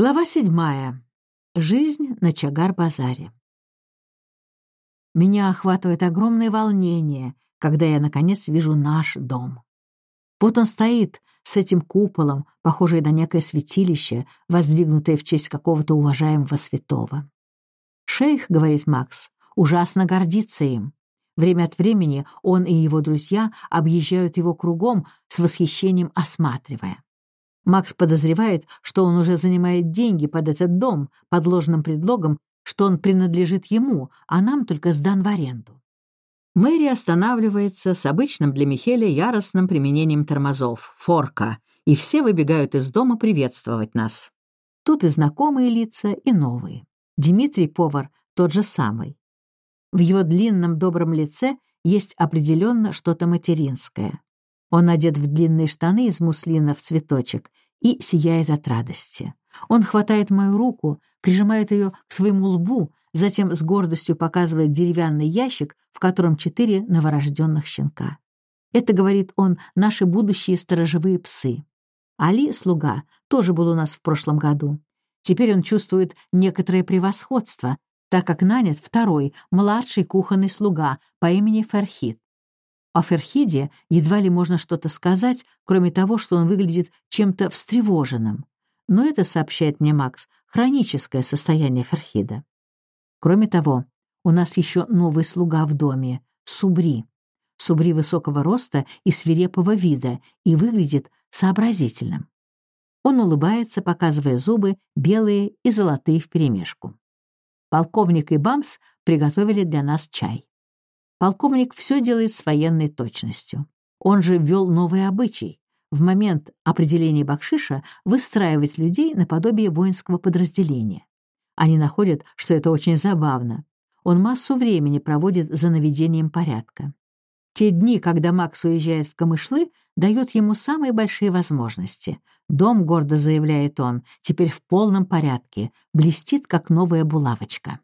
Глава седьмая. Жизнь на Чагар-базаре. Меня охватывает огромное волнение, когда я, наконец, вижу наш дом. Вот он стоит с этим куполом, похожий на некое святилище, воздвигнутое в честь какого-то уважаемого святого. «Шейх, — говорит Макс, — ужасно гордится им. Время от времени он и его друзья объезжают его кругом, с восхищением осматривая. Макс подозревает, что он уже занимает деньги под этот дом под ложным предлогом, что он принадлежит ему, а нам только сдан в аренду. Мэри останавливается с обычным для Михеля яростным применением тормозов, форка, и все выбегают из дома приветствовать нас. Тут и знакомые лица, и новые. Дмитрий повар тот же самый. В его длинном добром лице есть определенно что-то материнское. Он одет в длинные штаны из муслина в цветочек и сияет от радости. Он хватает мою руку, прижимает ее к своему лбу, затем с гордостью показывает деревянный ящик, в котором четыре новорожденных щенка. Это, говорит он, наши будущие сторожевые псы. Али, слуга, тоже был у нас в прошлом году. Теперь он чувствует некоторое превосходство, так как нанят второй, младший кухонный слуга по имени Ферхит. О Ферхиде едва ли можно что-то сказать, кроме того, что он выглядит чем-то встревоженным. Но это, сообщает мне Макс, хроническое состояние Ферхида. Кроме того, у нас еще новый слуга в доме — Субри. Субри высокого роста и свирепого вида и выглядит сообразительным. Он улыбается, показывая зубы, белые и золотые вперемешку. Полковник и Бамс приготовили для нас чай. Полковник все делает с военной точностью. Он же ввел новый обычай — в момент определения бакшиша выстраивать людей наподобие воинского подразделения. Они находят, что это очень забавно. Он массу времени проводит за наведением порядка. Те дни, когда Макс уезжает в Камышлы, дают ему самые большие возможности. Дом, гордо заявляет он, теперь в полном порядке, блестит, как новая булавочка.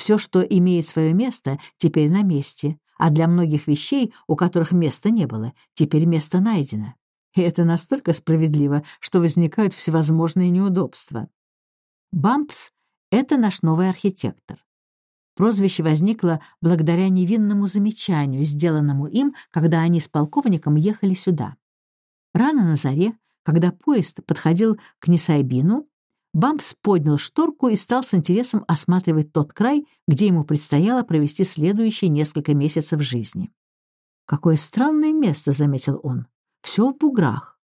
Все, что имеет свое место, теперь на месте, а для многих вещей, у которых места не было, теперь место найдено. И это настолько справедливо, что возникают всевозможные неудобства. Бампс — это наш новый архитектор. Прозвище возникло благодаря невинному замечанию, сделанному им, когда они с полковником ехали сюда. Рано на заре, когда поезд подходил к Несайбину, Бампс поднял шторку и стал с интересом осматривать тот край, где ему предстояло провести следующие несколько месяцев жизни. «Какое странное место», — заметил он. «Все в буграх».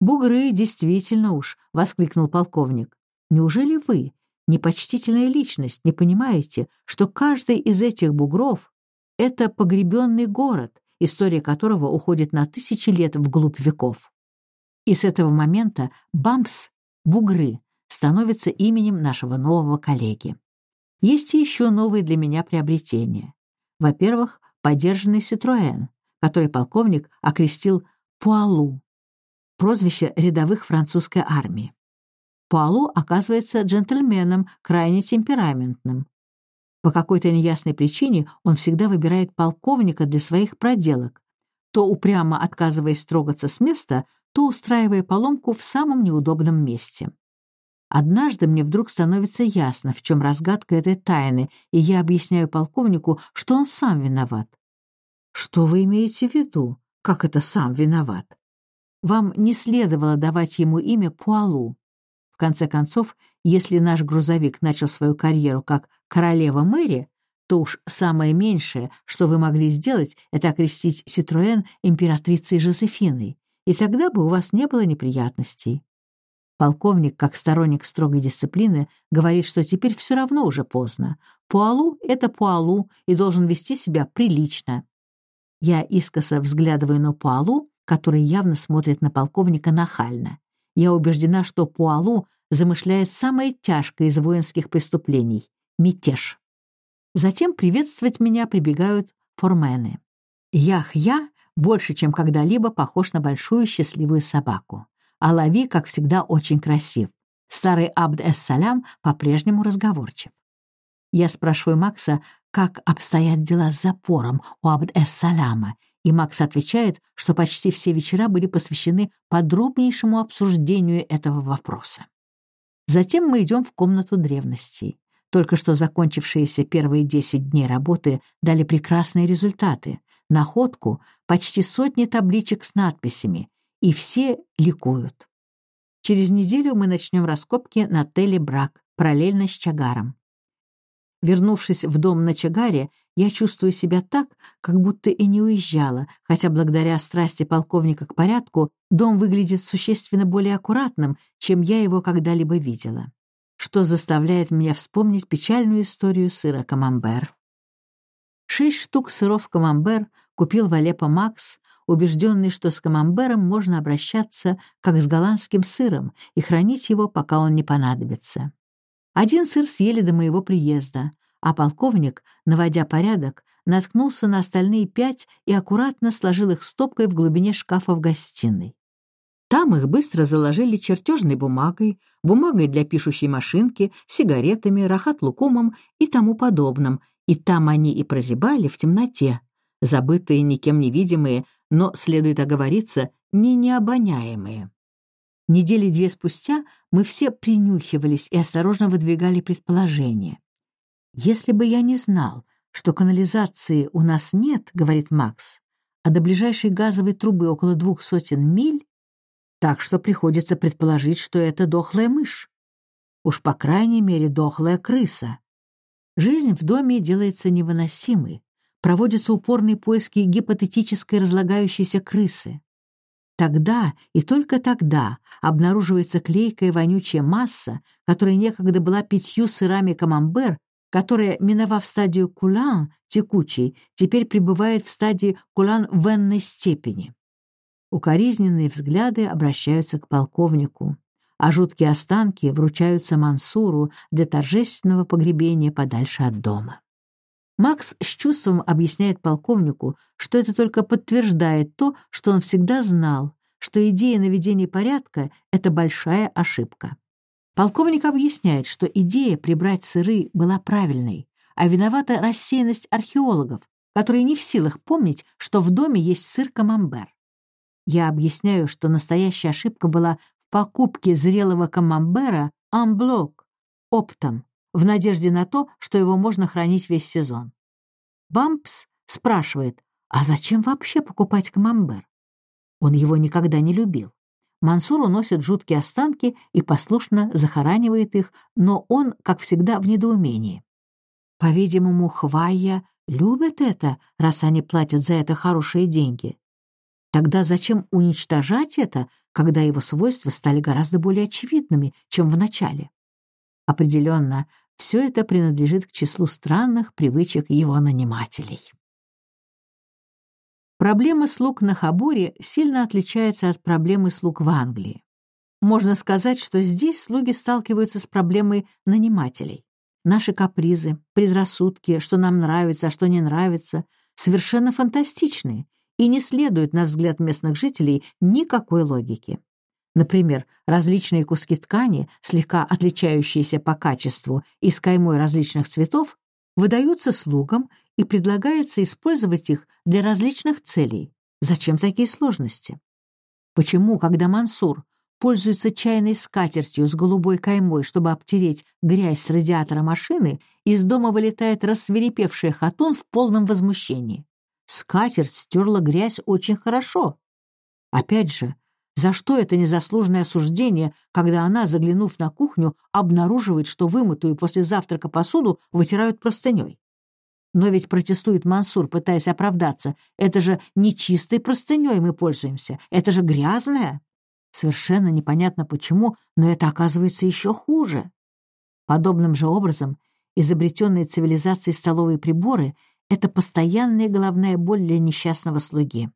«Бугры, действительно уж», — воскликнул полковник. «Неужели вы, непочтительная личность, не понимаете, что каждый из этих бугров — это погребенный город, история которого уходит на тысячи лет вглубь веков?» И с этого момента Бампс — бугры — становится именем нашего нового коллеги. Есть еще новые для меня приобретения. Во-первых, подержанный Ситроэн, который полковник окрестил Пуалу, прозвище рядовых французской армии. Пуалу оказывается джентльменом, крайне темпераментным. По какой-то неясной причине он всегда выбирает полковника для своих проделок, то упрямо отказываясь трогаться с места, то устраивая поломку в самом неудобном месте. Однажды мне вдруг становится ясно, в чем разгадка этой тайны, и я объясняю полковнику, что он сам виноват. Что вы имеете в виду? Как это сам виноват? Вам не следовало давать ему имя Пуалу. В конце концов, если наш грузовик начал свою карьеру как королева Мэри, то уж самое меньшее, что вы могли сделать, это окрестить Ситроэн императрицей Жозефиной, и тогда бы у вас не было неприятностей. Полковник, как сторонник строгой дисциплины, говорит, что теперь все равно уже поздно. Пуалу — это Пуалу и должен вести себя прилично. Я искоса взглядываю на Пуалу, который явно смотрит на полковника нахально. Я убеждена, что Пуалу замышляет самое тяжкое из воинских преступлений — мятеж. Затем приветствовать меня прибегают формены. Ях-я больше, чем когда-либо похож на большую счастливую собаку а Лави, как всегда, очень красив. Старый Абд-эс-Салям по-прежнему разговорчив. Я спрашиваю Макса, как обстоят дела с запором у Абд-эс-Саляма, и Макс отвечает, что почти все вечера были посвящены подробнейшему обсуждению этого вопроса. Затем мы идем в комнату древностей. Только что закончившиеся первые десять дней работы дали прекрасные результаты. Находку — почти сотни табличек с надписями, и все ликуют. Через неделю мы начнем раскопки на Теле Брак, параллельно с Чагаром. Вернувшись в дом на Чагаре, я чувствую себя так, как будто и не уезжала, хотя благодаря страсти полковника к порядку дом выглядит существенно более аккуратным, чем я его когда-либо видела. Что заставляет меня вспомнить печальную историю сыра камамбер. Шесть штук сыров камамбер купил в Алеппо Макс, убежденный, что с камамбером можно обращаться как с голландским сыром и хранить его, пока он не понадобится. Один сыр съели до моего приезда, а полковник, наводя порядок, наткнулся на остальные пять и аккуратно сложил их стопкой в глубине шкафа в гостиной. Там их быстро заложили чертежной бумагой, бумагой для пишущей машинки, сигаретами, рахат-лукумом и тому подобным, и там они и прозябали в темноте, забытые, никем не видимые, но, следует оговориться, не необоняемые. Недели две спустя мы все принюхивались и осторожно выдвигали предположение. «Если бы я не знал, что канализации у нас нет, — говорит Макс, — а до ближайшей газовой трубы около двух сотен миль, так что приходится предположить, что это дохлая мышь. Уж по крайней мере дохлая крыса. Жизнь в доме делается невыносимой. Проводятся упорные поиски гипотетической разлагающейся крысы. Тогда и только тогда обнаруживается клейкая вонючая масса, которая некогда была пятью сырами камамбер, которая, миновав стадию кулан, текучий, теперь пребывает в стадии кулан в энной степени. Укоризненные взгляды обращаются к полковнику, а жуткие останки вручаются Мансуру для торжественного погребения подальше от дома. Макс с чувством объясняет полковнику, что это только подтверждает то, что он всегда знал, что идея наведения порядка — это большая ошибка. Полковник объясняет, что идея прибрать сыры была правильной, а виновата рассеянность археологов, которые не в силах помнить, что в доме есть сыр камамбер. Я объясняю, что настоящая ошибка была в покупке зрелого камамбера амблок, оптом, в надежде на то, что его можно хранить весь сезон. Бампс спрашивает, а зачем вообще покупать камамбер? Он его никогда не любил. Мансур уносит жуткие останки и послушно захоранивает их, но он, как всегда, в недоумении. По-видимому, Хвайя любят это, раз они платят за это хорошие деньги. Тогда зачем уничтожать это, когда его свойства стали гораздо более очевидными, чем в начале? Определенно, все это принадлежит к числу странных привычек его нанимателей. Проблема слуг на Хабуре сильно отличается от проблемы слуг в Англии. Можно сказать, что здесь слуги сталкиваются с проблемой нанимателей. Наши капризы, предрассудки, что нам нравится, а что не нравится, совершенно фантастичные и не следуют, на взгляд местных жителей, никакой логики. Например, различные куски ткани, слегка отличающиеся по качеству и с каймой различных цветов, выдаются слугам и предлагается использовать их для различных целей. Зачем такие сложности? Почему, когда Мансур пользуется чайной скатертью с голубой каймой, чтобы обтереть грязь с радиатора машины, из дома вылетает рассверепевший хатун в полном возмущении? Скатерть стерла грязь очень хорошо. Опять же, за что это незаслуженное осуждение, когда она, заглянув на кухню, обнаруживает, что вымытую после завтрака посуду вытирают простыней? Но ведь протестует Мансур, пытаясь оправдаться. Это же не чистой простыней мы пользуемся, это же грязная. Совершенно непонятно почему, но это оказывается еще хуже. Подобным же образом изобретенные цивилизацией столовые приборы — это постоянная головная боль для несчастного слуги.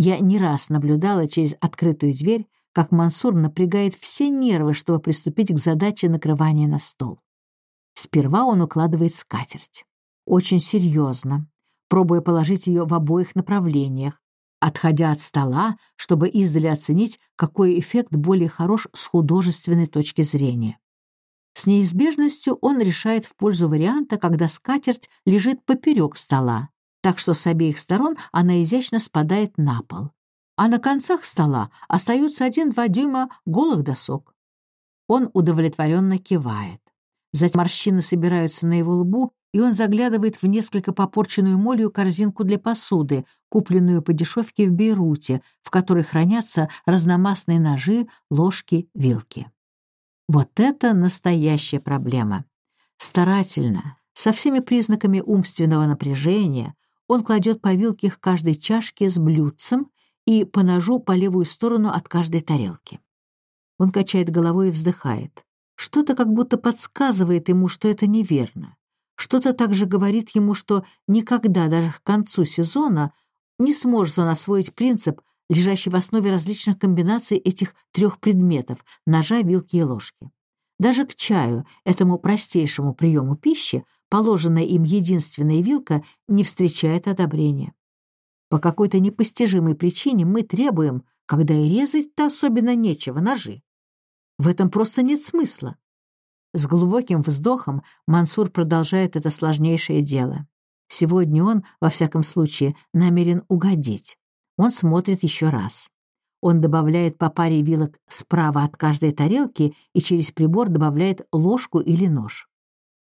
Я не раз наблюдала через открытую дверь, как Мансур напрягает все нервы, чтобы приступить к задаче накрывания на стол. Сперва он укладывает скатерть. Очень серьезно, пробуя положить ее в обоих направлениях, отходя от стола, чтобы издали оценить, какой эффект более хорош с художественной точки зрения. С неизбежностью он решает в пользу варианта, когда скатерть лежит поперек стола, так что с обеих сторон она изящно спадает на пол. А на концах стола остаются один-два дюйма голых досок. Он удовлетворенно кивает. Затем морщины собираются на его лбу, и он заглядывает в несколько попорченную молью корзинку для посуды, купленную по дешевке в Бейруте, в которой хранятся разномастные ножи, ложки, вилки. Вот это настоящая проблема. Старательно, со всеми признаками умственного напряжения, он кладет по вилке к каждой чашке с блюдцем и по ножу по левую сторону от каждой тарелки. Он качает головой и вздыхает. Что-то как будто подсказывает ему, что это неверно. Что-то также говорит ему, что никогда, даже к концу сезона, не сможет он освоить принцип, лежащий в основе различных комбинаций этих трех предметов — ножа, вилки и ложки. Даже к чаю, этому простейшему приему пищи, положенная им единственная вилка не встречает одобрения. По какой-то непостижимой причине мы требуем, когда и резать-то особенно нечего, ножи. В этом просто нет смысла. С глубоким вздохом Мансур продолжает это сложнейшее дело. Сегодня он, во всяком случае, намерен угодить. Он смотрит еще раз. Он добавляет по паре вилок справа от каждой тарелки и через прибор добавляет ложку или нож.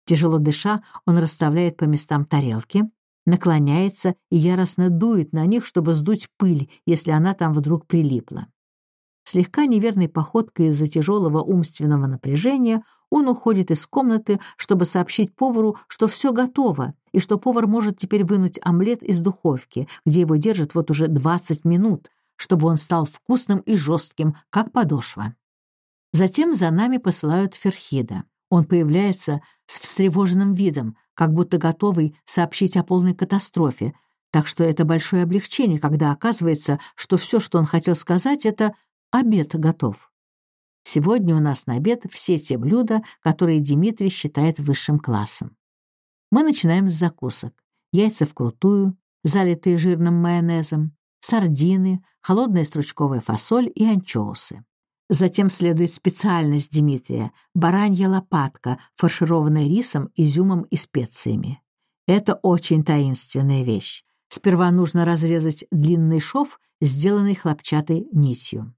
Тяжело дыша, он расставляет по местам тарелки, наклоняется и яростно дует на них, чтобы сдуть пыль, если она там вдруг прилипла. Слегка неверной походкой из-за тяжелого умственного напряжения он уходит из комнаты, чтобы сообщить повару, что все готово, и что повар может теперь вынуть омлет из духовки, где его держат вот уже 20 минут, чтобы он стал вкусным и жестким, как подошва. Затем за нами посылают Ферхида. Он появляется с встревоженным видом, как будто готовый сообщить о полной катастрофе, так что это большое облегчение, когда оказывается, что все, что он хотел сказать, это «обед готов». Сегодня у нас на обед все те блюда, которые Дмитрий считает высшим классом. Мы начинаем с закусок. Яйца вкрутую, залитые жирным майонезом, сардины, холодная стручковая фасоль и анчоусы. Затем следует специальность Дмитрия — баранья лопатка, фаршированная рисом, изюмом и специями. Это очень таинственная вещь. Сперва нужно разрезать длинный шов, сделанный хлопчатой нитью.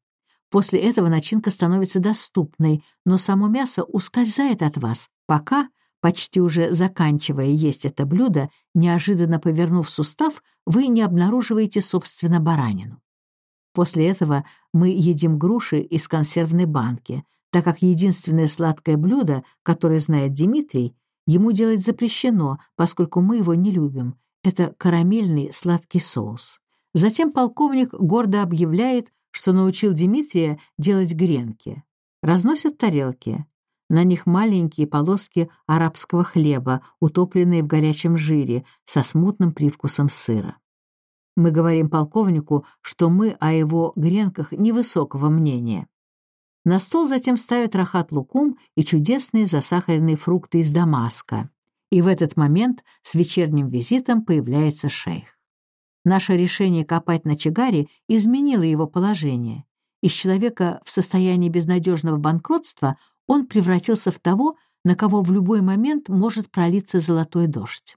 После этого начинка становится доступной, но само мясо ускользает от вас, пока, почти уже заканчивая есть это блюдо, неожиданно повернув сустав, вы не обнаруживаете, собственно, баранину. После этого мы едим груши из консервной банки, так как единственное сладкое блюдо, которое знает Дмитрий, ему делать запрещено, поскольку мы его не любим. Это карамельный сладкий соус. Затем полковник гордо объявляет, что научил Дмитрия делать гренки. Разносят тарелки. На них маленькие полоски арабского хлеба, утопленные в горячем жире, со смутным привкусом сыра. Мы говорим полковнику, что мы о его гренках невысокого мнения. На стол затем ставят рахат-лукум и чудесные засахаренные фрукты из Дамаска. И в этот момент с вечерним визитом появляется шейх. Наше решение копать на Чигаре изменило его положение. Из человека в состоянии безнадежного банкротства он превратился в того, на кого в любой момент может пролиться золотой дождь.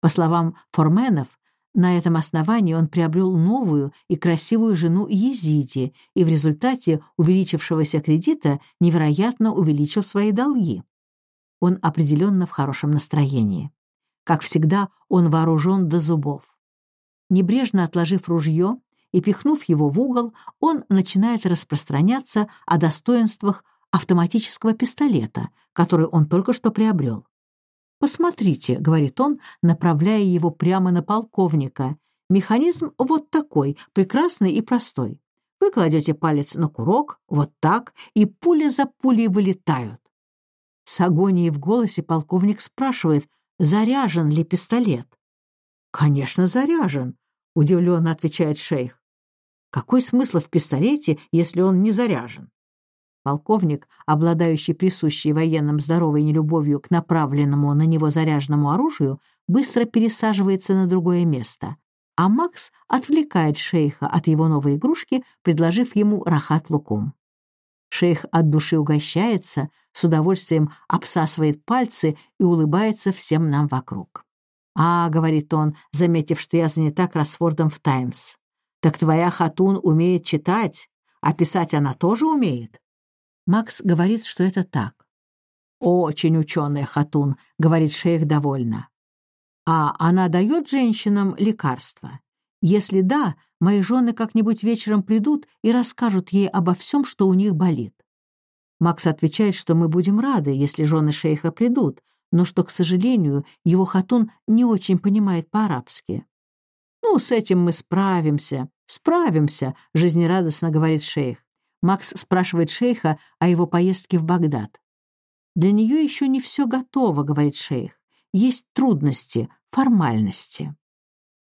По словам Форменов, на этом основании он приобрел новую и красивую жену Езиди и в результате увеличившегося кредита невероятно увеличил свои долги. Он определенно в хорошем настроении. Как всегда, он вооружен до зубов. Небрежно отложив ружье и пихнув его в угол, он начинает распространяться о достоинствах автоматического пистолета, который он только что приобрел. «Посмотрите», — говорит он, направляя его прямо на полковника, «механизм вот такой, прекрасный и простой. Вы кладете палец на курок, вот так, и пуля за пулей вылетают». С агонией в голосе полковник спрашивает, заряжен ли пистолет. «Конечно, заряжен», — удивленно отвечает шейх. «Какой смысл в пистолете, если он не заряжен?» Полковник, обладающий присущей военным здоровой нелюбовью к направленному на него заряженному оружию, быстро пересаживается на другое место, а Макс отвлекает шейха от его новой игрушки, предложив ему рахат-лукум. Шейх от души угощается, с удовольствием обсасывает пальцы и улыбается всем нам вокруг. «А», — говорит он, заметив, что я занята кроссвордом в «Таймс». «Так твоя Хатун умеет читать, а писать она тоже умеет?» Макс говорит, что это так. «Очень ученый Хатун», — говорит шейх довольно. «А она дает женщинам лекарства? Если да, мои жены как-нибудь вечером придут и расскажут ей обо всем, что у них болит». Макс отвечает, что мы будем рады, если жены шейха придут, но что, к сожалению, его Хатун не очень понимает по-арабски. «Ну, с этим мы справимся, справимся», — жизнерадостно говорит шейх. Макс спрашивает шейха о его поездке в Багдад. «Для нее еще не все готово», — говорит шейх. «Есть трудности, формальности».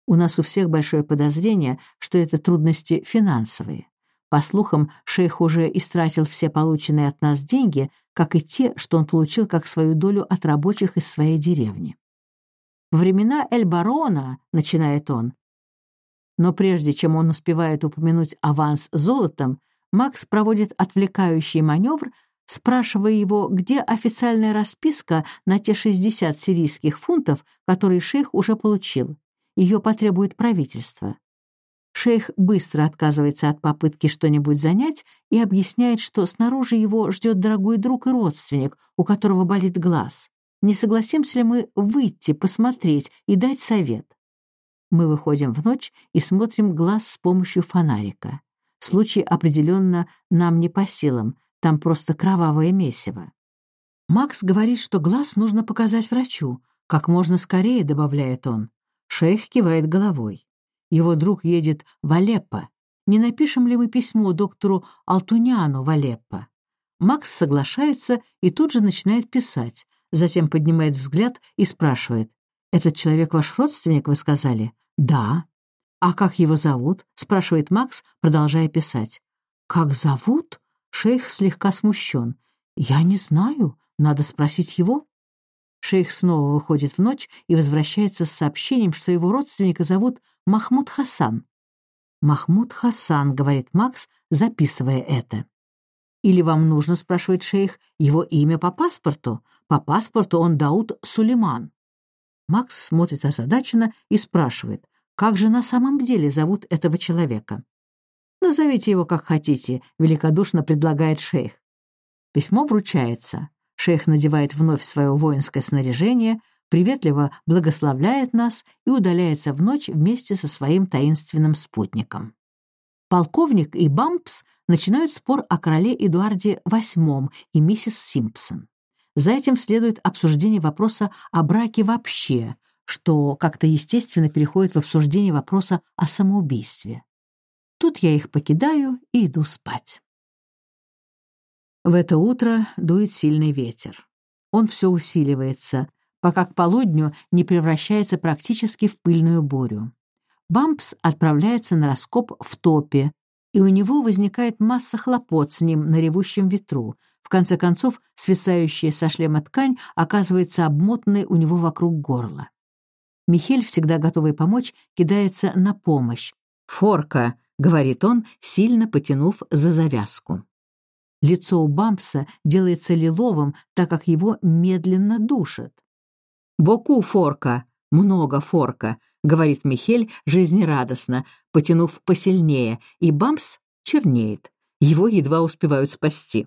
У нас у всех большое подозрение, что это трудности финансовые. По слухам, шейх уже истратил все полученные от нас деньги, как и те, что он получил как свою долю от рабочих из своей деревни. «В времена Эль-Барона», — начинает он, но прежде чем он успевает упомянуть аванс золотом, Макс проводит отвлекающий маневр, спрашивая его, где официальная расписка на те 60 сирийских фунтов, которые шейх уже получил. Ее потребует правительство. Шейх быстро отказывается от попытки что-нибудь занять и объясняет, что снаружи его ждет дорогой друг и родственник, у которого болит глаз. Не согласимся ли мы выйти, посмотреть и дать совет? Мы выходим в ночь и смотрим глаз с помощью фонарика. Случай определенно нам не по силам, там просто кровавое месиво. Макс говорит, что глаз нужно показать врачу. Как можно скорее, добавляет он. Шейх кивает головой. Его друг едет в Алеппо. Не напишем ли мы письмо доктору Алтуняну в Алеппо? Макс соглашается и тут же начинает писать, затем поднимает взгляд и спрашивает, «Этот человек ваш родственник, вы сказали?» «Да». «А как его зовут?» — спрашивает Макс, продолжая писать. «Как зовут?» — шейх слегка смущен. «Я не знаю. Надо спросить его». Шейх снова выходит в ночь и возвращается с сообщением, что его родственника зовут Махмуд Хасан. «Махмуд Хасан», — говорит Макс, записывая это. «Или вам нужно, — спрашивает шейх, — его имя по паспорту? По паспорту он Дауд Сулейман». Макс смотрит озадаченно и спрашивает, как же на самом деле зовут этого человека. «Назовите его как хотите», — великодушно предлагает шейх. Письмо вручается. Шейх надевает вновь свое воинское снаряжение, приветливо благословляет нас и удаляется в ночь вместе со своим таинственным спутником. Полковник и Бампс начинают спор о короле Эдуарде VIII и миссис Симпсон. За этим следует обсуждение вопроса о браке вообще, что как-то естественно переходит в обсуждение вопроса о самоубийстве. Тут я их покидаю и иду спать. В это утро дует сильный ветер. Он все усиливается, пока к полудню не превращается практически в пыльную бурю. Бампс отправляется на раскоп в топе, и у него возникает масса хлопот с ним на ревущем ветру, в конце концов, свисающая со шлема ткань оказывается обмотанной у него вокруг горла. Михель, всегда готовый помочь, кидается на помощь. «Форка», — говорит он, сильно потянув за завязку. Лицо у Бампса делается лиловым, так как его медленно душат. «Боку форка! Много форка!» — говорит Михель жизнерадостно, потянув посильнее, и Бампс чернеет. Его едва успевают спасти.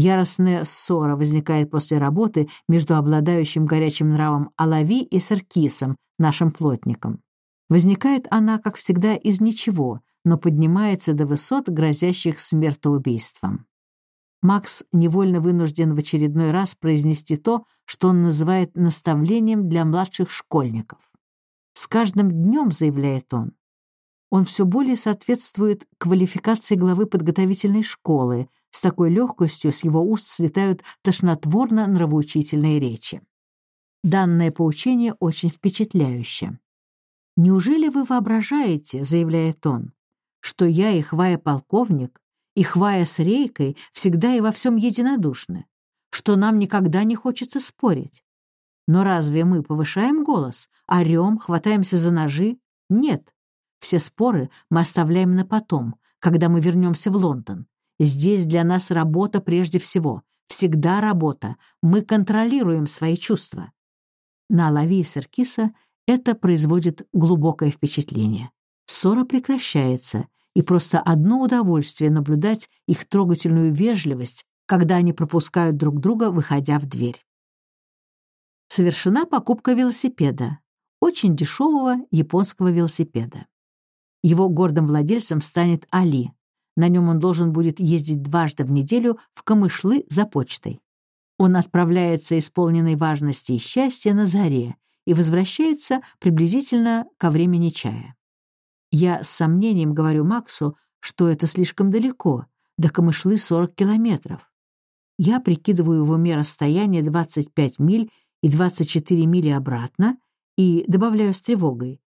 Яростная ссора возникает после работы между обладающим горячим нравом Алави и Саркисом, нашим плотником. Возникает она, как всегда, из ничего, но поднимается до высот, грозящих смертоубийством. Макс невольно вынужден в очередной раз произнести то, что он называет наставлением для младших школьников. «С каждым днем», — заявляет он, он все более соответствует квалификации главы подготовительной школы, с такой легкостью с его уст слетают тошнотворно-нравоучительные речи. Данное поучение очень впечатляющее. «Неужели вы воображаете, — заявляет он, — что я и Хвая полковник, и Хвая с Рейкой всегда и во всем единодушны, что нам никогда не хочется спорить? Но разве мы повышаем голос, орем, хватаемся за ножи? Нет, все споры мы оставляем на потом, когда мы вернемся в Лондон. Здесь для нас работа прежде всего. Всегда работа. Мы контролируем свои чувства. На Лави и Серкиса это производит глубокое впечатление. Ссора прекращается, и просто одно удовольствие наблюдать их трогательную вежливость, когда они пропускают друг друга, выходя в дверь. Совершена покупка велосипеда, очень дешевого японского велосипеда. Его гордым владельцем станет Али. На нем он должен будет ездить дважды в неделю в Камышлы за почтой. Он отправляется исполненной важности и счастья на заре и возвращается приблизительно ко времени чая. Я с сомнением говорю Максу, что это слишком далеко, до Камышлы 40 километров. Я прикидываю в уме расстояние 25 миль и 24 мили обратно и добавляю с тревогой.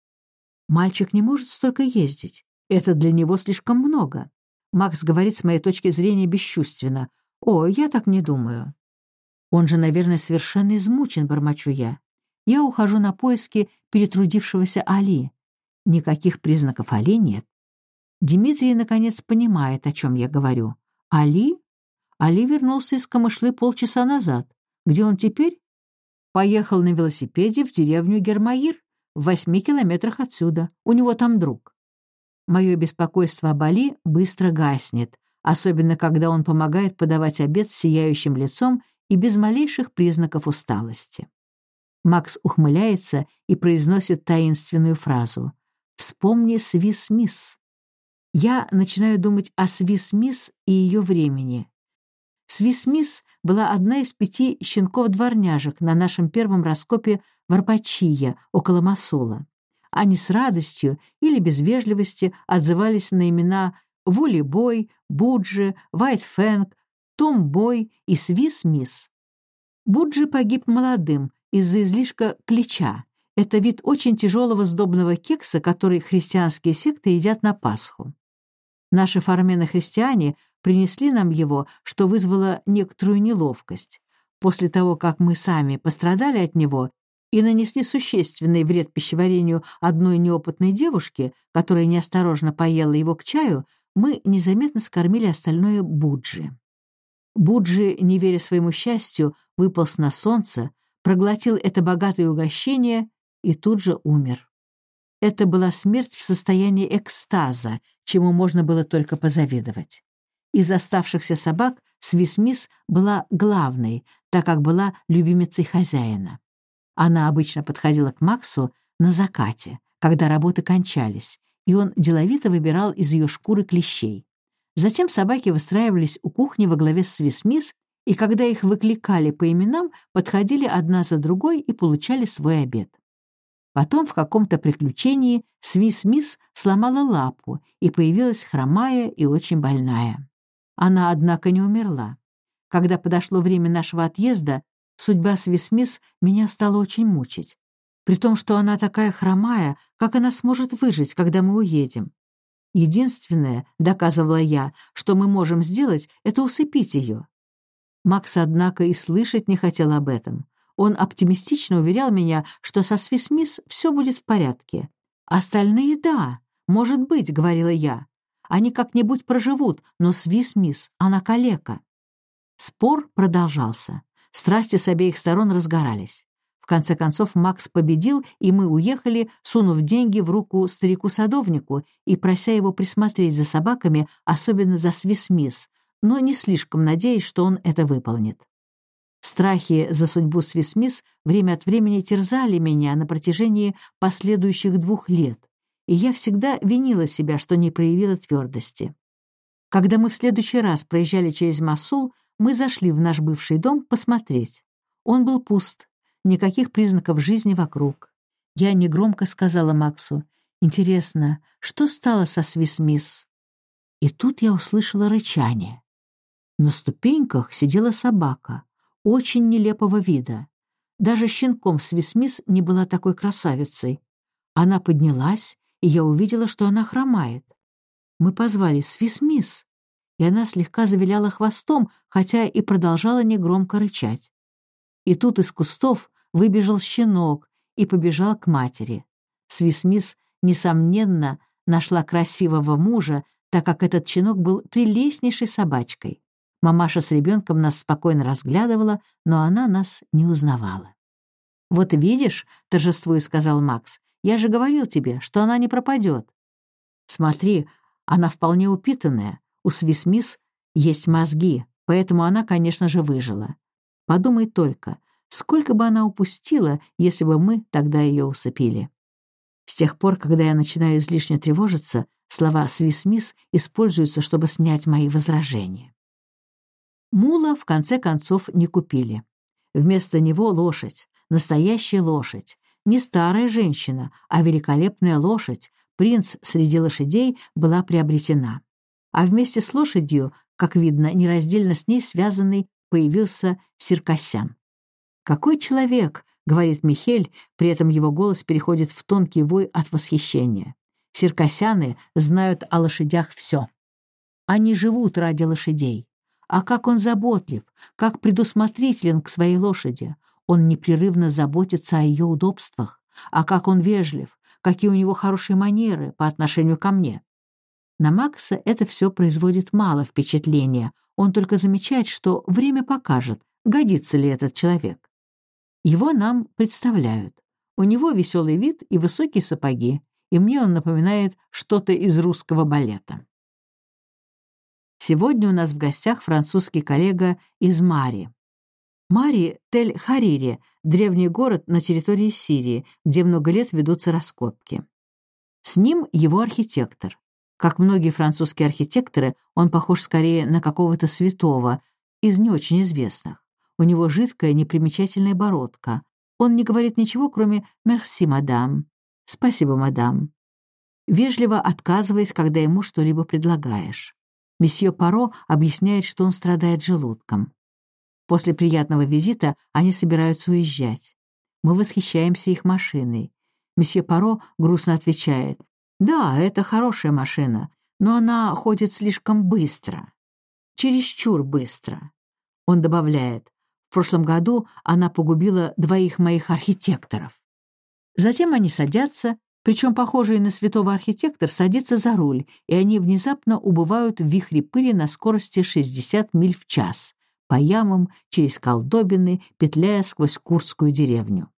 Мальчик не может столько ездить. Это для него слишком много. Макс говорит с моей точки зрения бесчувственно. «О, я так не думаю». Он же, наверное, совершенно измучен, бормочу я. Я ухожу на поиски перетрудившегося Али. Никаких признаков Али нет. Дмитрий, наконец, понимает, о чем я говорю. Али? Али вернулся из Камышлы полчаса назад. Где он теперь? Поехал на велосипеде в деревню Гермаир, в восьми километрах отсюда. У него там друг. Мое беспокойство о Али быстро гаснет, особенно когда он помогает подавать обед с сияющим лицом и без малейших признаков усталости. Макс ухмыляется и произносит таинственную фразу «Вспомни Свис Мисс». Я начинаю думать о Свис Мисс и ее времени. Свис Мисс была одна из пяти щенков-дворняжек на нашем первом раскопе в Арпачия, около Масула. Они с радостью или без вежливости отзывались на имена Вули-бой, Буджи, Вайт-Фэнг, Том-бой и Свис-мисс. Буджи погиб молодым из-за излишка клеча. Это вид очень тяжелого сдобного кекса, который христианские секты едят на Пасху. Наши фармены-христиане принесли нам его, что вызвало некоторую неловкость. После того, как мы сами пострадали от него и нанесли существенный вред пищеварению одной неопытной девушки, которая неосторожно поела его к чаю, мы незаметно скормили остальное Буджи. Буджи, не веря своему счастью, выполз на солнце, проглотил это богатое угощение и тут же умер. Это была смерть в состоянии экстаза, чему можно было только позавидовать. Из оставшихся собак Свисмис была главной, так как была любимицей хозяина. Она обычно подходила к Максу на закате, когда работы кончались, и он деловито выбирал из ее шкуры клещей. Затем собаки выстраивались у кухни во главе с Свисмис, и когда их выкликали по именам, подходили одна за другой и получали свой обед. Потом в каком-то приключении Свис-Мисс сломала лапу и появилась хромая и очень больная. Она, однако, не умерла. Когда подошло время нашего отъезда, судьба Свис-Мисс меня стала очень мучить. При том, что она такая хромая, как она сможет выжить, когда мы уедем? Единственное, доказывала я, что мы можем сделать, это усыпить ее. Макс, однако, и слышать не хотел об этом. Он оптимистично уверял меня, что со Свисмис все будет в порядке. «Остальные — да, может быть», — говорила я. «Они как-нибудь проживут, но Свисмис, она калека». Спор продолжался. Страсти с обеих сторон разгорались. В конце концов Макс победил, и мы уехали, сунув деньги в руку старику-садовнику и прося его присмотреть за собаками, особенно за Свисмис, но не слишком надеясь, что он это выполнит. Страхи за судьбу Свисмис время от времени терзали меня на протяжении последующих двух лет, и я всегда винила себя, что не проявила твердости. Когда мы в следующий раз проезжали через Масул, мы зашли в наш бывший дом посмотреть. Он был пуст, никаких признаков жизни вокруг. Я негромко сказала Максу, «Интересно, что стало со Свисмис?» И тут я услышала рычание. На ступеньках сидела собака, очень нелепого вида. Даже щенком Свисмис не была такой красавицей. Она поднялась, и я увидела, что она хромает. Мы позвали Свисмис, и она слегка завиляла хвостом, хотя и продолжала негромко рычать. И тут из кустов выбежал щенок и побежал к матери. Свисмис, несомненно, нашла красивого мужа, так как этот щенок был прелестнейшей собачкой. Мамаша с ребенком нас спокойно разглядывала, но она нас не узнавала. «Вот видишь», — торжествуя сказал Макс, — «я же говорил тебе, что она не пропадет». «Смотри, Она вполне упитанная, у Свисмис есть мозги, поэтому она, конечно же, выжила. Подумай только, сколько бы она упустила, если бы мы тогда ее усыпили. С тех пор, когда я начинаю излишне тревожиться, слова «свисмис» используются, чтобы снять мои возражения. Мула, в конце концов, не купили. Вместо него лошадь, настоящая лошадь, не старая женщина, а великолепная лошадь, принц среди лошадей, была приобретена. А вместе с лошадью, как видно, нераздельно с ней связанный, появился Сиркасян. «Какой человек!» — говорит Михель, при этом его голос переходит в тонкий вой от восхищения. Сиркасяны знают о лошадях все. Они живут ради лошадей. А как он заботлив, как предусмотрителен к своей лошади. Он непрерывно заботится о ее удобствах. А как он вежлив, какие у него хорошие манеры по отношению ко мне. На Макса это все производит мало впечатления. Он только замечает, что время покажет, годится ли этот человек. Его нам представляют. У него веселый вид и высокие сапоги, и мне он напоминает что-то из русского балета. Сегодня у нас в гостях французский коллега из Мари. Мари — Тель-Харири, древний город на территории Сирии, где много лет ведутся раскопки. С ним его архитектор. Как многие французские архитекторы, он похож скорее на какого-то святого, из не очень известных. У него жидкая, непримечательная бородка. Он не говорит ничего, кроме «мерси, мадам», «спасибо, мадам», вежливо отказываясь, когда ему что-либо предлагаешь. Месье Паро объясняет, что он страдает желудком. После приятного визита они собираются уезжать. Мы восхищаемся их машиной. Месье Паро грустно отвечает. «Да, это хорошая машина, но она ходит слишком быстро. Чересчур быстро». Он добавляет. «В прошлом году она погубила двоих моих архитекторов». Затем они садятся причем похожий на святого архитектор садится за руль, и они внезапно убывают в вихре пыли на скорости 60 миль в час, по ямам, через колдобины, петляя сквозь Курскую деревню.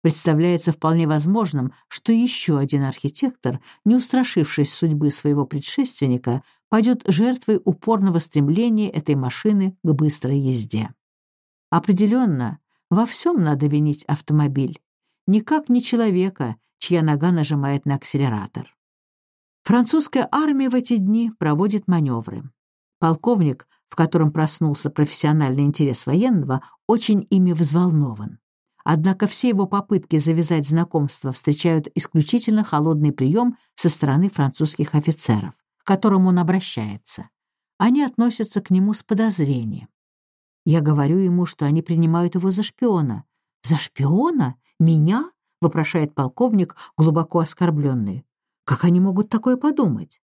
Представляется вполне возможным, что еще один архитектор, не устрашившись судьбы своего предшественника, пойдет жертвой упорного стремления этой машины к быстрой езде. Определенно, во всем надо винить автомобиль. Никак не человека, чья нога нажимает на акселератор. Французская армия в эти дни проводит маневры. Полковник, в котором проснулся профессиональный интерес военного, очень ими взволнован. Однако все его попытки завязать знакомство встречают исключительно холодный прием со стороны французских офицеров, к которым он обращается. Они относятся к нему с подозрением. Я говорю ему, что они принимают его за шпиона. «За шпиона? Меня? — вопрошает полковник, глубоко оскорбленный. «Как они могут такое подумать?»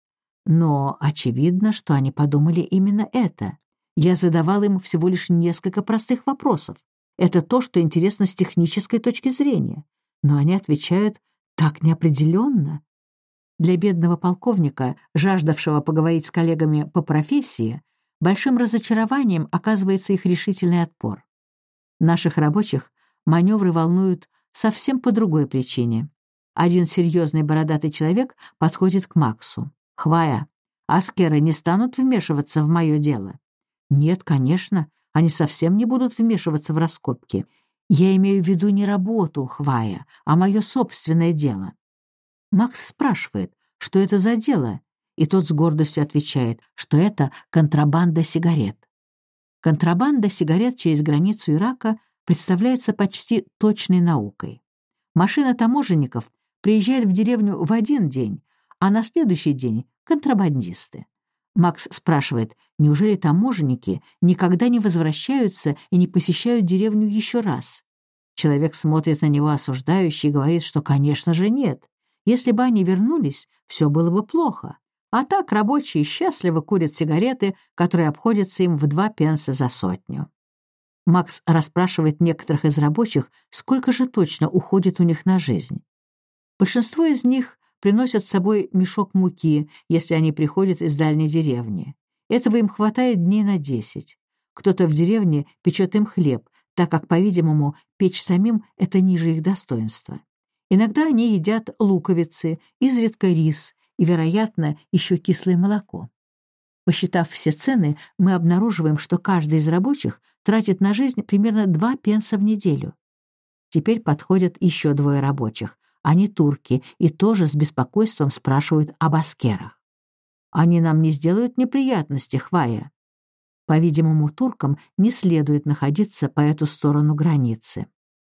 Но очевидно, что они подумали именно это. Я задавал им всего лишь несколько простых вопросов. Это то, что интересно с технической точки зрения. Но они отвечают так неопределенно. Для бедного полковника, жаждавшего поговорить с коллегами по профессии, большим разочарованием оказывается их решительный отпор. Наших рабочих маневры волнуют совсем по другой причине. Один серьезный бородатый человек подходит к Максу. «Хвая, аскеры не станут вмешиваться в мое дело?» «Нет, конечно, они совсем не будут вмешиваться в раскопки. Я имею в виду не работу Хвая, а мое собственное дело». Макс спрашивает, что это за дело, и тот с гордостью отвечает, что это контрабанда сигарет. Контрабанда сигарет через границу Ирака представляется почти точной наукой. Машина таможенников приезжает в деревню в один день, а на следующий день — контрабандисты. Макс спрашивает, неужели таможенники никогда не возвращаются и не посещают деревню еще раз? Человек смотрит на него осуждающе и говорит, что, конечно же, нет. Если бы они вернулись, все было бы плохо. А так рабочие счастливо курят сигареты, которые обходятся им в два пенса за сотню. Макс расспрашивает некоторых из рабочих, сколько же точно уходит у них на жизнь. Большинство из них приносят с собой мешок муки, если они приходят из дальней деревни. Этого им хватает дней на десять. Кто-то в деревне печет им хлеб, так как, по-видимому, печь самим — это ниже их достоинства. Иногда они едят луковицы, изредка рис, и, вероятно, еще кислое молоко. Посчитав все цены, мы обнаруживаем, что каждый из рабочих тратит на жизнь примерно 2 пенса в неделю. Теперь подходят еще двое рабочих. Они турки и тоже с беспокойством спрашивают об аскерах. Они нам не сделают неприятности, Хвая. По-видимому, туркам не следует находиться по эту сторону границы.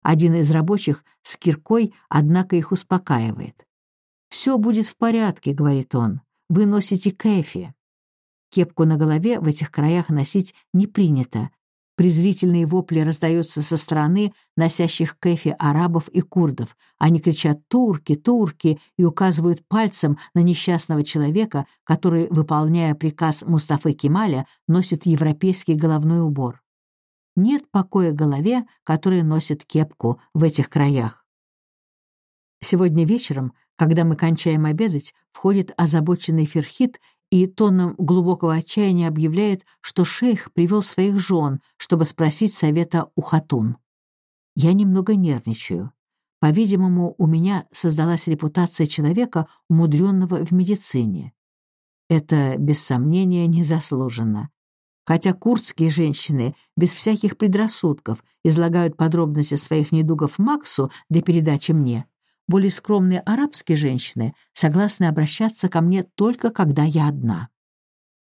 Один из рабочих с киркой, однако, их успокаивает. «Все будет в порядке», — говорит он. «Вы носите кэфи». Кепку на голове в этих краях носить не принято, Презрительные вопли раздаются со стороны носящих кэфи арабов и курдов. Они кричат «турки, турки» и указывают пальцем на несчастного человека, который, выполняя приказ Мустафы Кемаля, носит европейский головной убор. Нет покоя голове, которая носит кепку в этих краях. Сегодня вечером, когда мы кончаем обедать, входит озабоченный Ферхит и тоном глубокого отчаяния объявляет, что шейх привел своих жен, чтобы спросить совета у хатун. Я немного нервничаю. По-видимому, у меня создалась репутация человека, умудренного в медицине. Это, без сомнения, незаслуженно. Хотя курдские женщины без всяких предрассудков излагают подробности своих недугов Максу для передачи мне, более скромные арабские женщины согласны обращаться ко мне только когда я одна.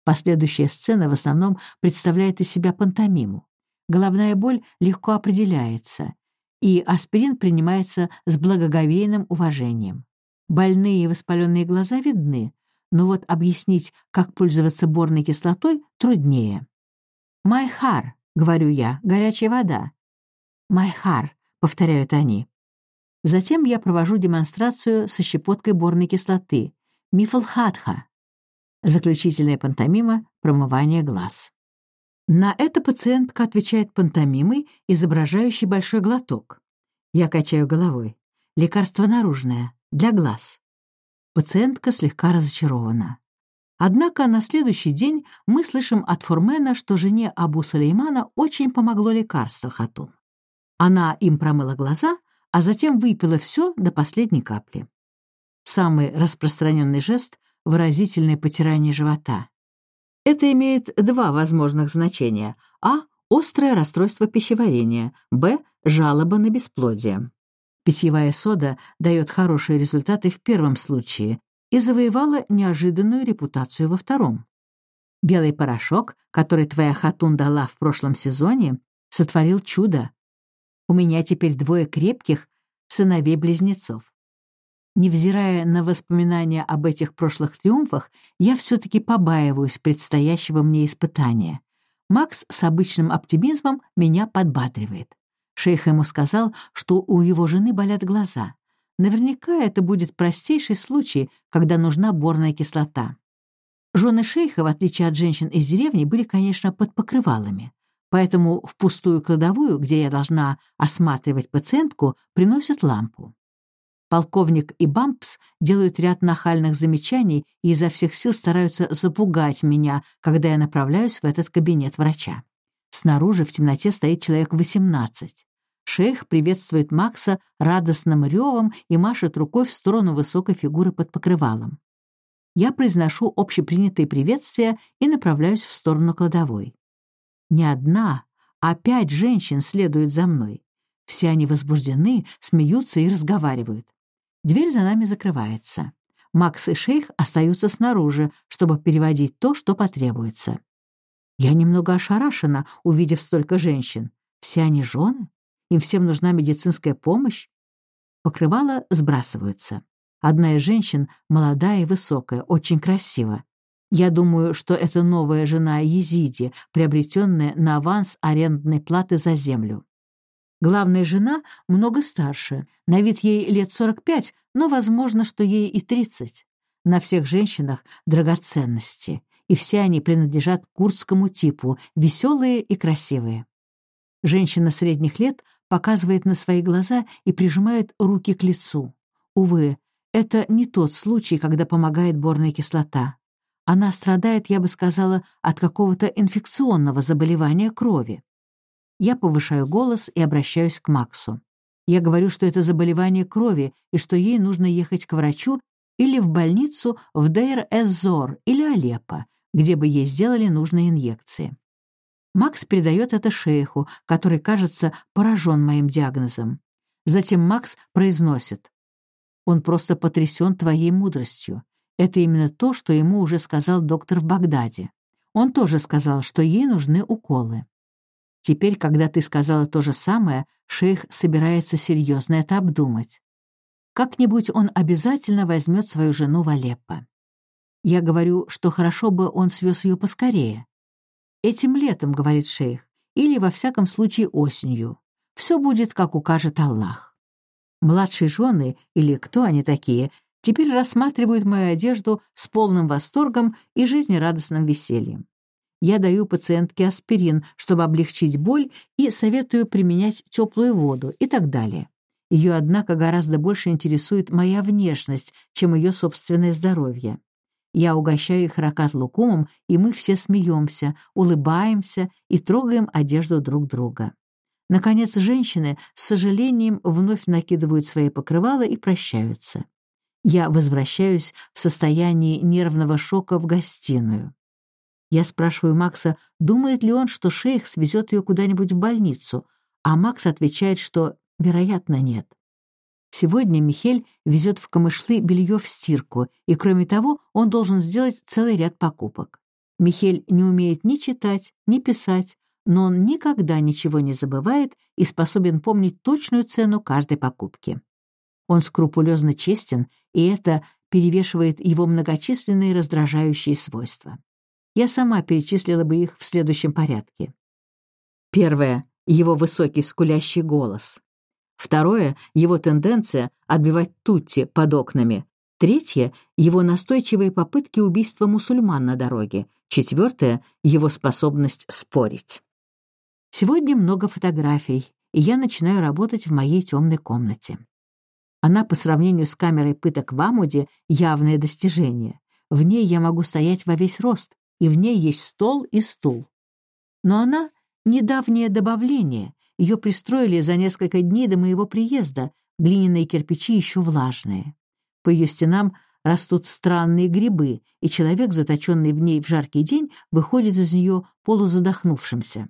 Последующая сцена в основном представляет из себя пантомиму. Головная боль легко определяется, и аспирин принимается с благоговейным уважением. Больные и воспаленные глаза видны, но вот объяснить, как пользоваться борной кислотой, труднее. «ماي حار», — говорю я, — «горячая вода». «ماي حار», — повторяют они. Затем я провожу демонстрацию со щепоткой борной кислоты. مثل هذا. Заключительная пантомима «Промывание глаз». На это пациентка отвечает пантомимой, изображающей большой глоток. Я качаю головой. Лекарство наружное, для глаз. Пациентка слегка разочарована. Однако на следующий день мы слышим от Фурмена, что жене Абу Сулеймана очень помогло лекарство Хатун. Она им промыла глаза, а затем выпила все до последней капли. Самый распространенный жест — выразительное потирание живота. Это имеет два возможных значения. А — острое расстройство пищеварения, б — жалоба на бесплодие. Питьевая сода дает хорошие результаты в первом случае и завоевала неожиданную репутацию во втором. Белый порошок, который твоя хатун дала в прошлом сезоне, сотворил чудо. У меня теперь двое крепких сыновей-близнецов. Невзирая на воспоминания об этих прошлых триумфах, я все-таки побаиваюсь предстоящего мне испытания. Макс с обычным оптимизмом меня подбадривает. Шейх ему сказал, что у его жены болят глаза. Наверняка это будет простейший случай, когда нужна борная кислота. Жены шейха, в отличие от женщин из деревни, были, конечно, под покрывалами. Поэтому в пустую кладовую, где я должна осматривать пациентку, приносят лампу. Полковник и Бампс делают ряд нахальных замечаний и изо всех сил стараются запугать меня, когда я направляюсь в этот кабинет врача. Снаружи в темноте стоит человек 18. Шейх приветствует Макса радостным ревом и машет рукой в сторону высокой фигуры под покрывалом. Я произношу общепринятые приветствия и направляюсь в сторону кладовой. Не одна, а пять женщин следуют за мной. Все они возбуждены, смеются и разговаривают. Дверь за нами закрывается. Макс и шейх остаются снаружи, чтобы переводить то, что потребуется. Я немного ошарашена, увидев столько женщин. Все они жены? Им всем нужна медицинская помощь? Покрывала сбрасываются. Одна из женщин молодая и высокая, очень красива. Я думаю, что это новая жена Езиди, приобретенная на аванс арендной платы за землю. Главная жена много старше, на вид ей лет 45, но возможно, что ей и 30. На всех женщинах драгоценности, и все они принадлежат курдскому типу, веселые и красивые. Женщина средних лет показывает на свои глаза и прижимает руки к лицу. Увы, это не тот случай, когда помогает борная кислота. Она страдает, я бы сказала, от какого-то инфекционного заболевания крови. Я повышаю голос и обращаюсь к Максу. Я говорю, что это заболевание крови и что ей нужно ехать к врачу или в больницу в Дейр-эз-Зор или Алеппо, где бы ей сделали нужные инъекции. Макс передает это шейху, который, кажется, поражен моим диагнозом. Затем Макс произносит. «Он просто потрясен твоей мудростью. Это именно то, что ему уже сказал доктор в Багдаде. Он тоже сказал, что ей нужны уколы. Теперь, когда ты сказала то же самое, шейх собирается серьезно это обдумать. Как-нибудь он обязательно возьмет свою жену в Алеппо. Я говорю, что хорошо бы он свез ее поскорее. «Этим летом», — говорит шейх, — «или, во всяком случае, осенью. Все будет, как укажет Аллах». Младшие жены, или кто они такие, теперь рассматривают мою одежду с полным восторгом и жизнерадостным весельем. Я даю пациентке аспирин, чтобы облегчить боль, и советую применять теплую воду и так далее. Ее, однако, гораздо больше интересует моя внешность, чем ее собственное здоровье. Я угощаю их ракат лукумом, и мы все смеемся, улыбаемся и трогаем одежду друг друга. Наконец, женщины с сожалением вновь накидывают свои покрывала и прощаются я возвращаюсь в состоянии нервного шока в гостиную. Я спрашиваю Макса, думает ли он, что шейх свезет ее куда-нибудь в больницу, а Макс отвечает, что, вероятно, нет. Сегодня Михель везет в камышлы белье в стирку, и, кроме того, он должен сделать целый ряд покупок. Михель не умеет ни читать, ни писать, но он никогда ничего не забывает и способен помнить точную цену каждой покупки. Он скрупулезно честен, и это перевешивает его многочисленные раздражающие свойства. Я сама перечислила бы их в следующем порядке. Первое — его высокий скулящий голос. Второе — его тенденция отбивать тутти под окнами. Третье — его настойчивые попытки убийства мусульман на дороге. Четвертое — его способность спорить. Сегодня много фотографий, и я начинаю работать в моей темной комнате. Она по сравнению с камерой пыток в Амуде явное достижение. В ней я могу стоять во весь рост, и в ней есть стол и стул. Но она — недавнее добавление. Ее пристроили за несколько дней до моего приезда, глиняные кирпичи еще влажные. По ее стенам растут странные грибы, и человек, заточенный в ней в жаркий день, выходит из нее полузадохнувшимся.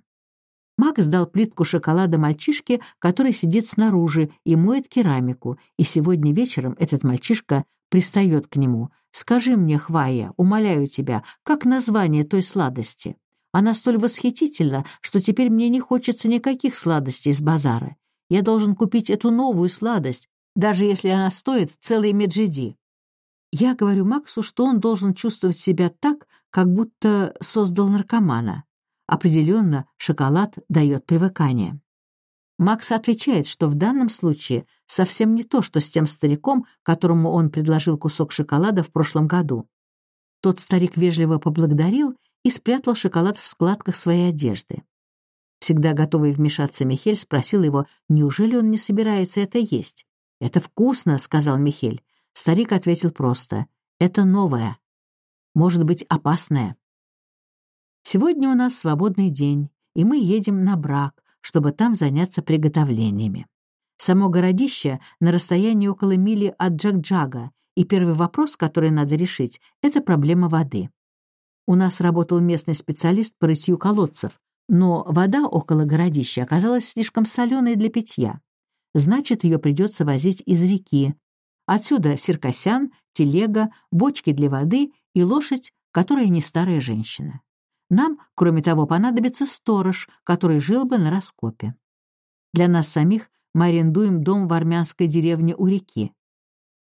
Макс дал плитку шоколада мальчишке, который сидит снаружи и моет керамику, и сегодня вечером этот мальчишка пристает к нему. «Скажи мне, Хвая, умоляю тебя, как название той сладости? Она столь восхитительна, что теперь мне не хочется никаких сладостей из базара. Я должен купить эту новую сладость, даже если она стоит целый меджиди». Я говорю Максу, что он должен чувствовать себя так, как будто создал наркомана. Определенно, шоколад дает привыкание. Макс отвечает, что в данном случае совсем не то, что с тем стариком, которому он предложил кусок шоколада в прошлом году. Тот старик вежливо поблагодарил и спрятал шоколад в складках своей одежды. Всегда готовый вмешаться Михель спросил его, неужели он не собирается это есть. «Это вкусно», — сказал Михель. Старик ответил просто, «это новое. Может быть, опасное». Сегодня у нас свободный день, и мы едем на брак, чтобы там заняться приготовлениями. Само городище на расстоянии около мили от Джагджага, и первый вопрос, который надо решить, — это проблема воды. У нас работал местный специалист по рытью колодцев, но вода около городища оказалась слишком соленой для питья. Значит, ее придется возить из реки. Отсюда сиркосян, телега, бочки для воды и лошадь, которая не старая женщина. Нам, кроме того, понадобится сторож, который жил бы на раскопе. Для нас самих мы арендуем дом в армянской деревне у реки.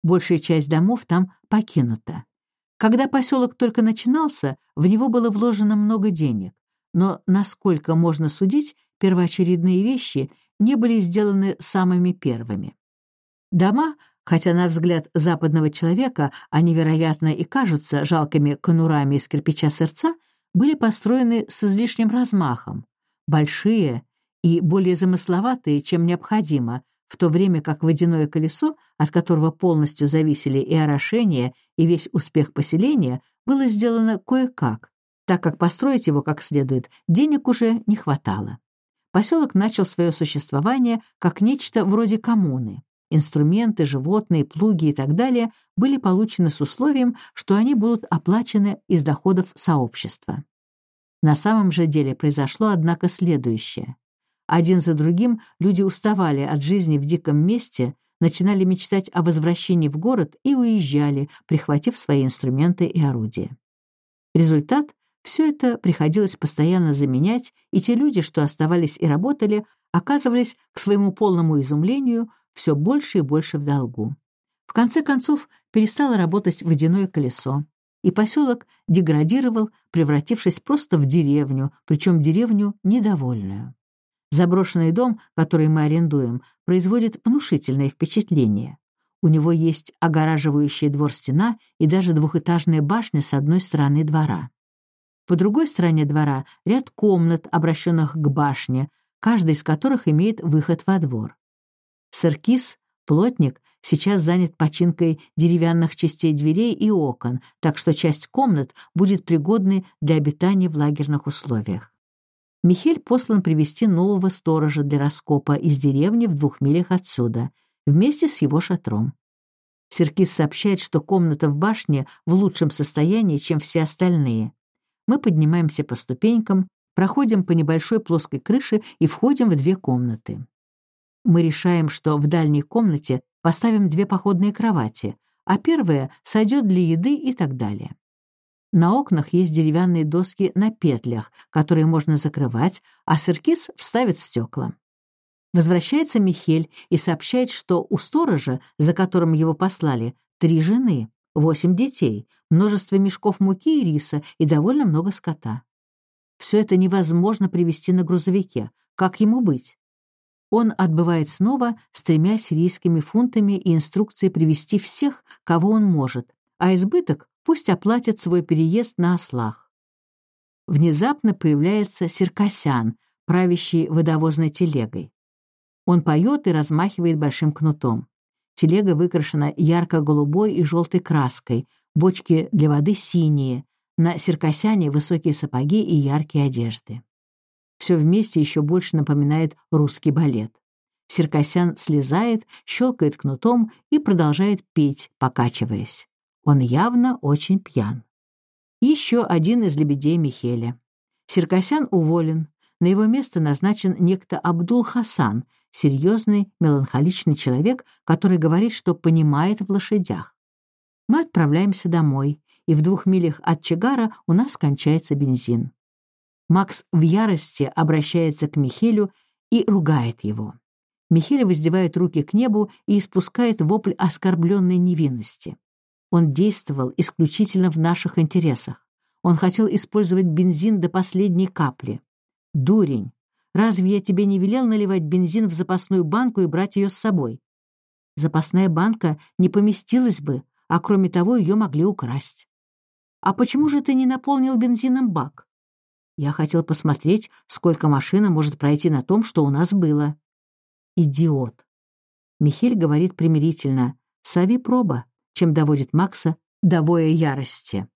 Большая часть домов там покинута. Когда поселок только начинался, в него было вложено много денег, но, насколько можно судить, первоочередные вещи не были сделаны самыми первыми. Дома, хотя на взгляд западного человека они, вероятно, и кажутся жалкими конурами из кирпича сердца, были построены с излишним размахом, большие и более замысловатые, чем необходимо, в то время как водяное колесо, от которого полностью зависели и орошение, и весь успех поселения, было сделано кое-как, так как построить его как следует денег уже не хватало. Поселок начал свое существование как нечто вроде коммуны. Инструменты, животные, плуги и так далее были получены с условием, что они будут оплачены из доходов сообщества. На самом же деле произошло, однако, следующее. Один за другим люди уставали от жизни в диком месте, начинали мечтать о возвращении в город и уезжали, прихватив свои инструменты и орудия. Результат — все это приходилось постоянно заменять, и те люди, что оставались и работали, оказывались, к своему полному изумлению, все больше и больше в долгу. В конце концов, перестало работать водяное колесо, и поселок деградировал, превратившись просто в деревню, причем деревню недовольную. Заброшенный дом, который мы арендуем, производит внушительное впечатление. У него есть огораживающая двор стена и даже двухэтажная башня с одной стороны двора. По другой стороне двора ряд комнат, обращенных к башне, каждый из которых имеет выход во двор. Сыркис, плотник, сейчас занят починкой деревянных частей дверей и окон, так что часть комнат будет пригодной для обитания в лагерных условиях. Михель послан привести нового сторожа для раскопа из деревни в двух милях отсюда, вместе с его шатром. Серкис сообщает, что комната в башне в лучшем состоянии, чем все остальные. Мы поднимаемся по ступенькам, проходим по небольшой плоской крыше и входим в две комнаты. Мы решаем, что в дальней комнате поставим две походные кровати, а первая сойдет для еды и так далее. На окнах есть деревянные доски на петлях, которые можно закрывать, а Сыркис вставит стекла. Возвращается Михель и сообщает, что у сторожа, за которым его послали, три жены, восемь детей, множество мешков муки и риса и довольно много скота. Все это невозможно привезти на грузовике. Как ему быть? Он отбывает снова с тремя сирийскими фунтами и инструкцией привести всех, кого он может, а избыток пусть оплатят свой переезд на ослах. Внезапно появляется Серкасян, правящий водовозной телегой. Он поет и размахивает большим кнутом. Телега выкрашена ярко-голубой и желтой краской, бочки для воды синие, на Серкасяне высокие сапоги и яркие одежды. Все вместе еще больше напоминает русский балет. Серкасян слезает, щелкает кнутом и продолжает петь, покачиваясь. Он явно очень пьян. Еще один из лебедей Михеля. Серкасян уволен. На его место назначен некто Абдул Хасан, серьезный, меланхоличный человек, который говорит, что понимает в лошадях. Мы отправляемся домой, и в двух милях от Чигара у нас кончается бензин. Макс в ярости обращается к Михелю и ругает его. Михель воздевает руки к небу и испускает вопль оскорбленной невинности. Он действовал исключительно в наших интересах. Он хотел использовать бензин до последней капли. Дурень! Разве я тебе не велел наливать бензин в запасную банку и брать ее с собой? Запасная банка не поместилась бы, а кроме того ее могли украсть. А почему же ты не наполнил бензином бак? Я хотел посмотреть, сколько машина может пройти на том, что у нас было. Идиот. Михель говорит примирительно. Сави проба чем доводит Макса до воя ярости.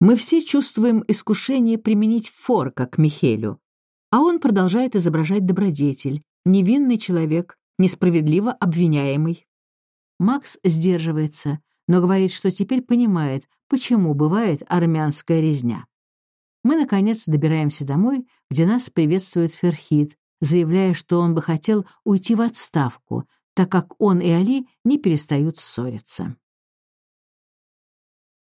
Мы все чувствуем искушение применить форка к Михелю, а он продолжает изображать добродетель, невинный человек, несправедливо обвиняемый. Макс сдерживается, но говорит, что теперь понимает, почему бывает армянская резня. Мы, наконец, добираемся домой, где нас приветствует Ферхид, заявляя, что он бы хотел уйти в отставку, так как он и Али не перестают ссориться.